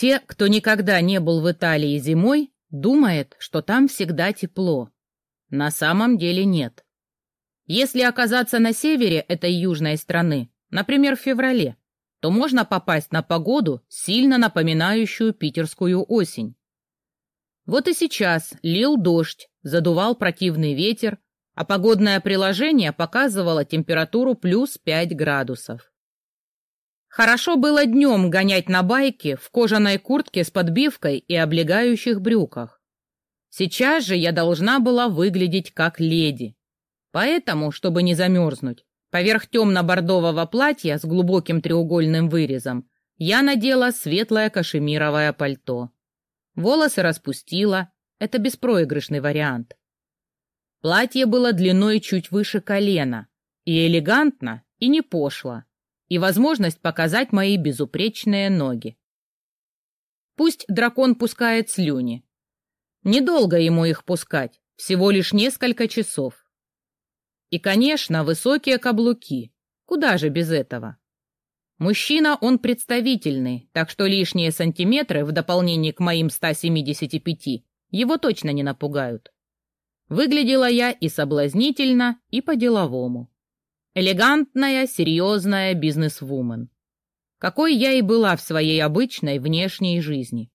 Те, кто никогда не был в Италии зимой, думают, что там всегда тепло. На самом деле нет. Если оказаться на севере этой южной страны, например, в феврале, то можно попасть на погоду, сильно напоминающую питерскую осень. Вот и сейчас лил дождь, задувал противный ветер, а погодное приложение показывало температуру плюс 5 градусов. Хорошо было днем гонять на байке в кожаной куртке с подбивкой и облегающих брюках. Сейчас же я должна была выглядеть как леди. Поэтому, чтобы не замерзнуть, поверх темно-бордового платья с глубоким треугольным вырезом я надела светлое кашемировое пальто. Волосы распустила, это беспроигрышный вариант. Платье было длиной чуть выше колена, и элегантно, и не пошло и возможность показать мои безупречные ноги. Пусть дракон пускает слюни. Недолго ему их пускать, всего лишь несколько часов. И, конечно, высокие каблуки. Куда же без этого? Мужчина он представительный, так что лишние сантиметры в дополнение к моим 175 его точно не напугают. Выглядела я и соблазнительно, и по-деловому. Элегантная, серьезная бизнес-вумен. Какой я и была в своей обычной внешней жизни.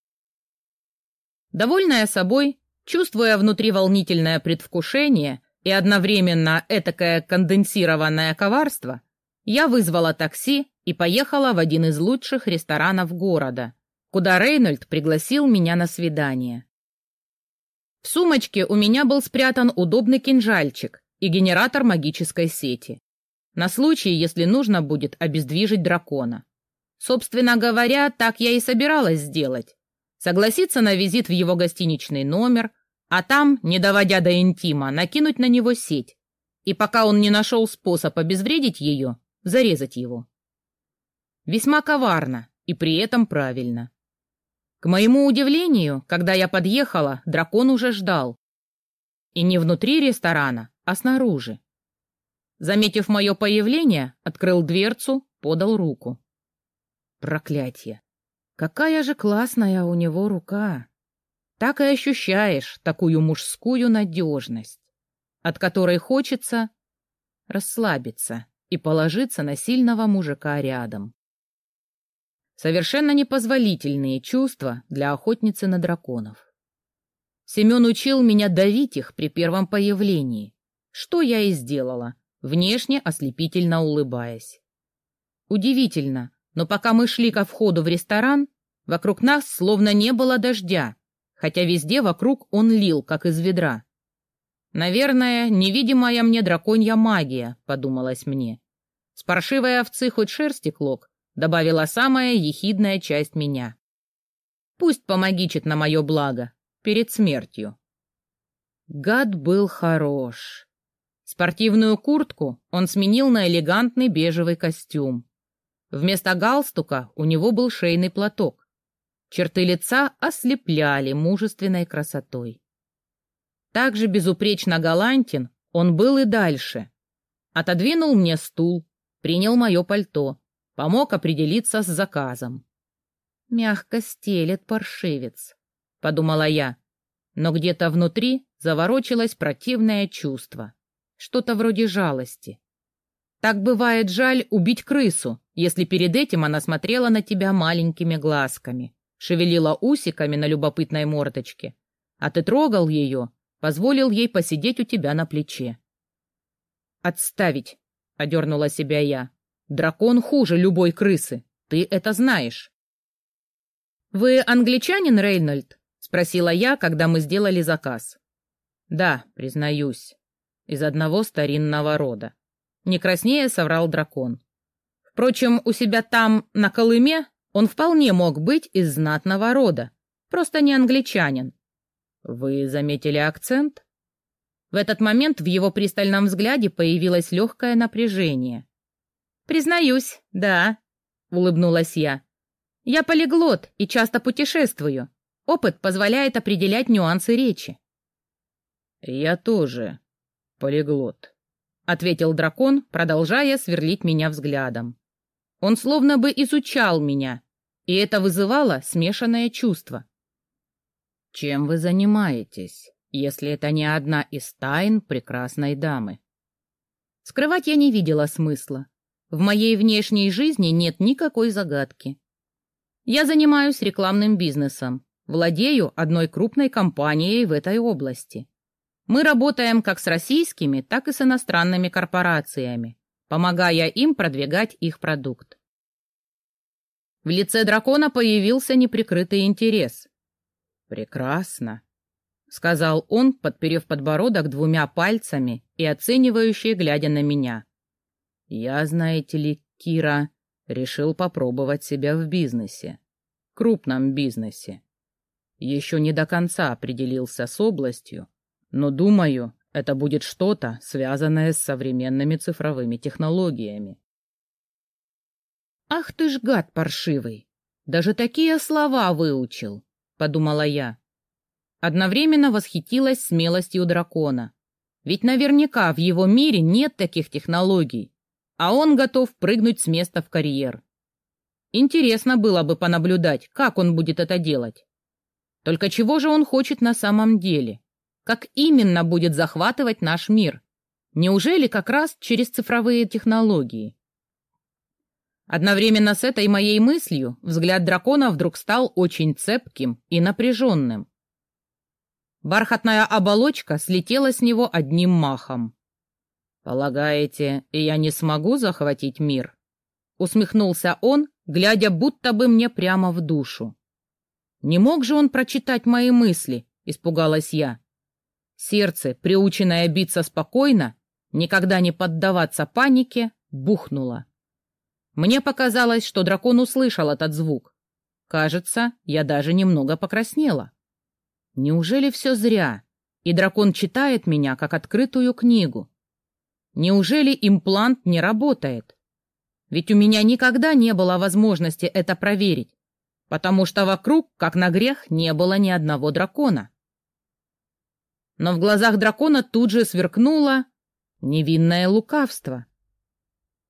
Довольная собой, чувствуя внутри волнительное предвкушение и одновременно этакое конденсированное коварство, я вызвала такси и поехала в один из лучших ресторанов города, куда Рейнольд пригласил меня на свидание. В сумочке у меня был спрятан удобный кинжальчик и генератор магической сети на случай, если нужно будет обездвижить дракона. Собственно говоря, так я и собиралась сделать. Согласиться на визит в его гостиничный номер, а там, не доводя до интима, накинуть на него сеть. И пока он не нашел способ обезвредить ее, зарезать его. Весьма коварно и при этом правильно. К моему удивлению, когда я подъехала, дракон уже ждал. И не внутри ресторана, а снаружи. Заметив мое появление, открыл дверцу, подал руку. Проклятье! Какая же классная у него рука! Так и ощущаешь такую мужскую надежность, от которой хочется расслабиться и положиться на сильного мужика рядом. Совершенно непозволительные чувства для охотницы на драконов. Семен учил меня давить их при первом появлении, что я и сделала, внешне ослепительно улыбаясь. Удивительно, но пока мы шли ко входу в ресторан, вокруг нас словно не было дождя, хотя везде вокруг он лил, как из ведра. «Наверное, невидимая мне драконья магия», — подумалось мне. «С паршивой овцы хоть шерсти клок», — добавила самая ехидная часть меня. «Пусть помогичит на мое благо, перед смертью». Гад был хорош. Спортивную куртку он сменил на элегантный бежевый костюм. Вместо галстука у него был шейный платок. Черты лица ослепляли мужественной красотой. Также безупречно галантен он был и дальше. Отодвинул мне стул, принял мое пальто, помог определиться с заказом. «Мягко стелет паршивец», — подумала я, но где-то внутри заворочилось противное чувство что-то вроде жалости. Так бывает жаль убить крысу, если перед этим она смотрела на тебя маленькими глазками, шевелила усиками на любопытной мордочке, а ты трогал ее, позволил ей посидеть у тебя на плече. «Отставить!» — одернула себя я. «Дракон хуже любой крысы, ты это знаешь». «Вы англичанин, Рейнольд?» — спросила я, когда мы сделали заказ. «Да, признаюсь» из одного старинного рода. Не краснее соврал дракон. Впрочем, у себя там, на Колыме, он вполне мог быть из знатного рода, просто не англичанин. Вы заметили акцент? В этот момент в его пристальном взгляде появилось легкое напряжение. «Признаюсь, да», — улыбнулась я. «Я полиглот и часто путешествую. Опыт позволяет определять нюансы речи». «Я тоже», «Полиглот», — ответил дракон, продолжая сверлить меня взглядом. Он словно бы изучал меня, и это вызывало смешанное чувство. «Чем вы занимаетесь, если это не одна из тайн прекрасной дамы?» Скрывать я не видела смысла. В моей внешней жизни нет никакой загадки. Я занимаюсь рекламным бизнесом, владею одной крупной компанией в этой области. Мы работаем как с российскими, так и с иностранными корпорациями, помогая им продвигать их продукт. В лице дракона появился неприкрытый интерес. «Прекрасно», — сказал он, подперев подбородок двумя пальцами и оценивающе глядя на меня. «Я, знаете ли, Кира, решил попробовать себя в бизнесе. Крупном бизнесе. Еще не до конца определился с областью, но думаю, это будет что-то, связанное с современными цифровыми технологиями. «Ах ты ж гад паршивый! Даже такие слова выучил!» — подумала я. Одновременно восхитилась смелостью дракона. Ведь наверняка в его мире нет таких технологий, а он готов прыгнуть с места в карьер. Интересно было бы понаблюдать, как он будет это делать. Только чего же он хочет на самом деле? Как именно будет захватывать наш мир? Неужели как раз через цифровые технологии? Одновременно с этой моей мыслью взгляд дракона вдруг стал очень цепким и напряженным. Бархатная оболочка слетела с него одним махом. «Полагаете, я не смогу захватить мир?» Усмехнулся он, глядя будто бы мне прямо в душу. «Не мог же он прочитать мои мысли?» — испугалась я. Сердце, приученное биться спокойно, никогда не поддаваться панике, бухнуло. Мне показалось, что дракон услышал этот звук. Кажется, я даже немного покраснела. Неужели все зря, и дракон читает меня как открытую книгу? Неужели имплант не работает? Ведь у меня никогда не было возможности это проверить, потому что вокруг, как на грех, не было ни одного дракона. Но в глазах дракона тут же сверкнуло невинное лукавство.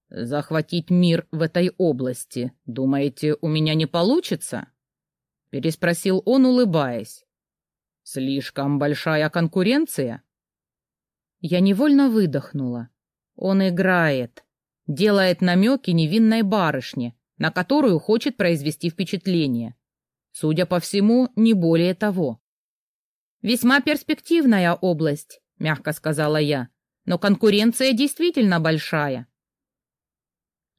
«Захватить мир в этой области, думаете, у меня не получится?» — переспросил он, улыбаясь. «Слишком большая конкуренция?» Я невольно выдохнула. Он играет, делает намеки невинной барышне, на которую хочет произвести впечатление. Судя по всему, не более того. «Весьма перспективная область», — мягко сказала я, «но конкуренция действительно большая».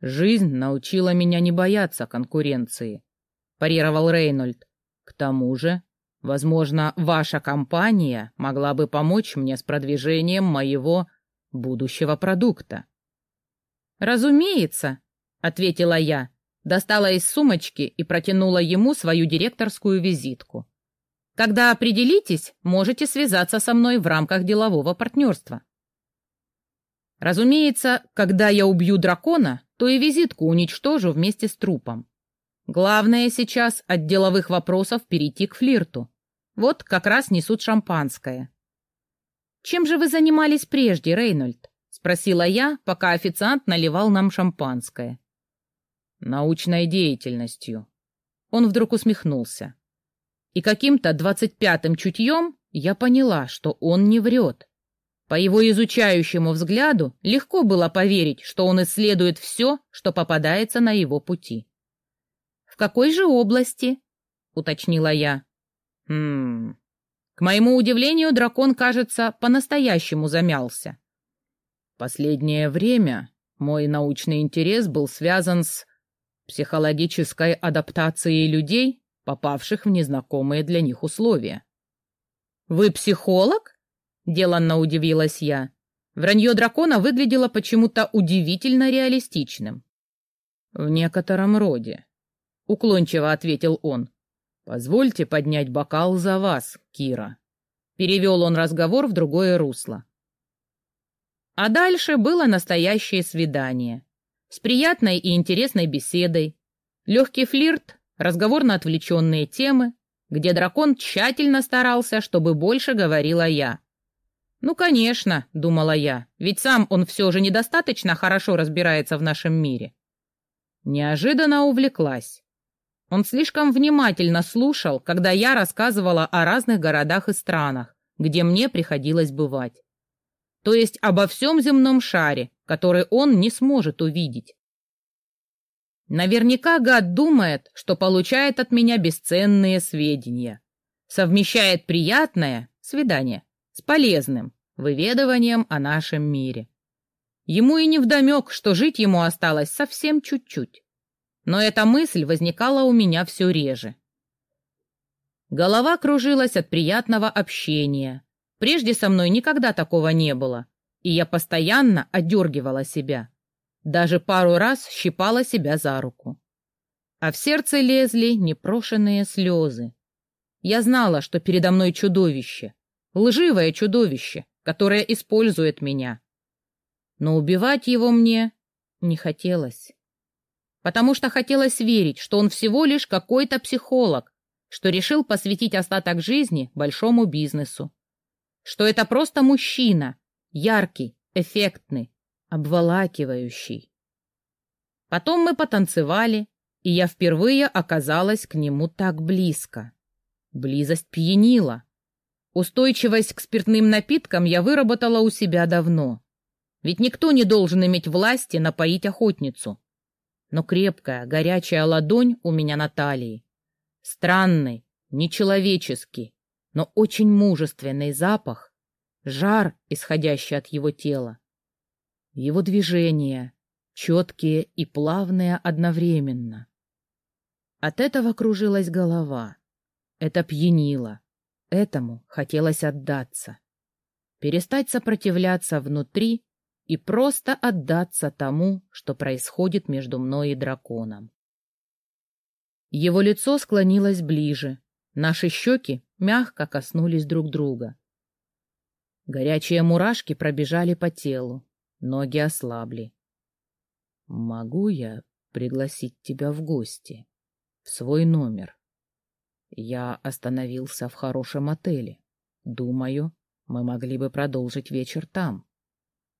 «Жизнь научила меня не бояться конкуренции», — парировал Рейнольд. «К тому же, возможно, ваша компания могла бы помочь мне с продвижением моего будущего продукта». «Разумеется», — ответила я, достала из сумочки и протянула ему свою директорскую визитку. «Когда определитесь, можете связаться со мной в рамках делового партнерства». Разумеется, когда я убью дракона, то и визитку уничтожу вместе с трупом. Главное сейчас от деловых вопросов перейти к флирту. Вот как раз несут шампанское. «Чем же вы занимались прежде, Рейнольд?» — спросила я, пока официант наливал нам шампанское. «Научной деятельностью». Он вдруг усмехнулся. И каким-то двадцать пятым чутьем я поняла, что он не врет. По его изучающему взгляду легко было поверить, что он исследует все, что попадается на его пути. «В какой же области?» — уточнила я. «Хм...» К моему удивлению, дракон, кажется, по-настоящему замялся. Последнее время мой научный интерес был связан с психологической адаптацией людей, попавших в незнакомые для них условия. «Вы психолог?» Деланно удивилась я. Вранье дракона выглядело почему-то удивительно реалистичным. «В некотором роде», — уклончиво ответил он. «Позвольте поднять бокал за вас, Кира». Перевел он разговор в другое русло. А дальше было настоящее свидание. С приятной и интересной беседой. Легкий флирт, разговор на отвлеченные темы, где дракон тщательно старался, чтобы больше говорила я. «Ну, конечно», — думала я, — «ведь сам он все же недостаточно хорошо разбирается в нашем мире». Неожиданно увлеклась. Он слишком внимательно слушал, когда я рассказывала о разных городах и странах, где мне приходилось бывать. То есть обо всем земном шаре, который он не сможет увидеть. Наверняка гад думает, что получает от меня бесценные сведения. Совмещает приятное, свидание, с полезным, выведыванием о нашем мире. Ему и не вдомек, что жить ему осталось совсем чуть-чуть. Но эта мысль возникала у меня все реже. Голова кружилась от приятного общения. Прежде со мной никогда такого не было, и я постоянно одергивала себя. Даже пару раз щипала себя за руку. А в сердце лезли непрошенные слезы. Я знала, что передо мной чудовище, лживое чудовище, которое использует меня. Но убивать его мне не хотелось. Потому что хотелось верить, что он всего лишь какой-то психолог, что решил посвятить остаток жизни большому бизнесу. Что это просто мужчина, яркий, эффектный, обволакивающий. Потом мы потанцевали, и я впервые оказалась к нему так близко. Близость пьянила. Устойчивость к спиртным напиткам я выработала у себя давно. Ведь никто не должен иметь власти напоить охотницу. Но крепкая, горячая ладонь у меня на талии. Странный, нечеловеческий, но очень мужественный запах, жар, исходящий от его тела. Его движения, четкие и плавные одновременно. От этого кружилась голова. Это пьянило. Этому хотелось отдаться. Перестать сопротивляться внутри и просто отдаться тому, что происходит между мной и драконом. Его лицо склонилось ближе, наши щеки мягко коснулись друг друга. Горячие мурашки пробежали по телу, ноги ослабли. «Могу я пригласить тебя в гости? В свой номер?» Я остановился в хорошем отеле. Думаю, мы могли бы продолжить вечер там.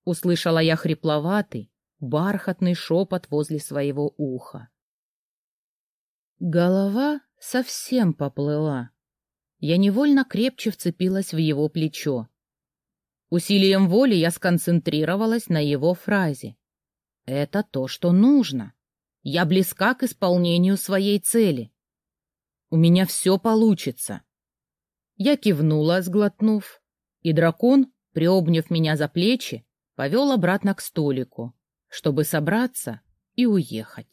Услышала я хрипловатый, бархатный шепот возле своего уха. Голова совсем поплыла. Я невольно крепче вцепилась в его плечо. Усилием воли я сконцентрировалась на его фразе. Это то, что нужно. Я близка к исполнению своей цели. У меня все получится. Я кивнула, сглотнув, и дракон, приобняв меня за плечи, повел обратно к столику, чтобы собраться и уехать.